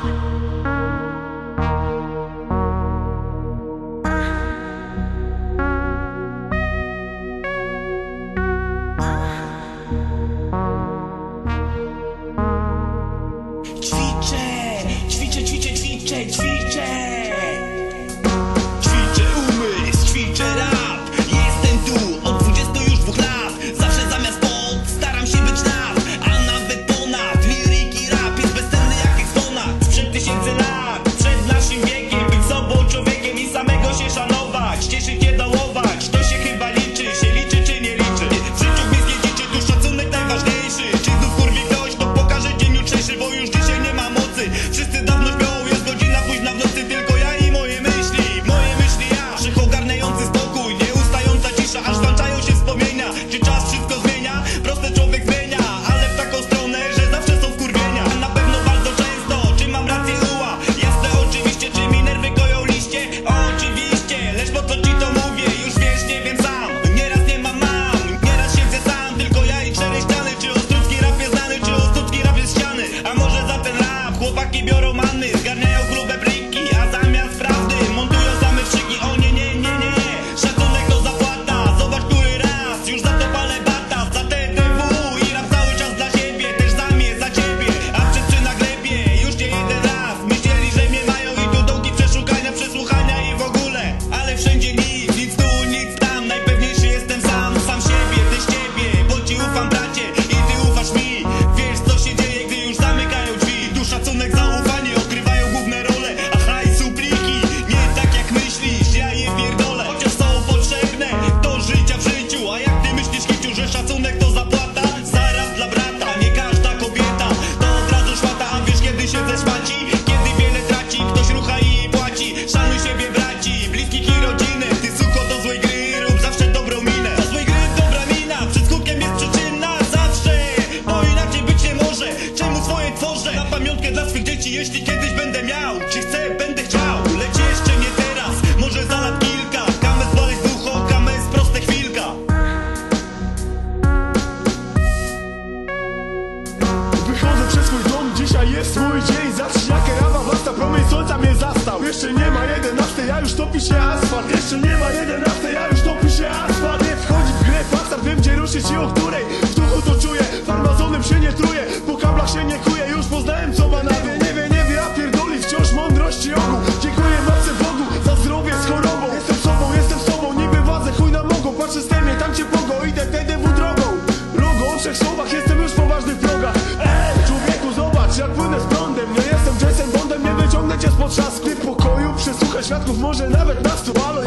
Ćwiczę, ćwiczę, ćwiczę, ćwiczę, ćwiczę swój dzień zacznie jak rawa wasta Promień słońca mnie zastał. Jeszcze nie ma 11, ja już topi się asfalt. Jeszcze nie ma 11, ja już topi się asfalt. Nie wchodzi w grę pasar, wiem gdzie ruszyć i o której W duchu to czuję, farmazonem się nie truję świadków może nawet nas tu, ale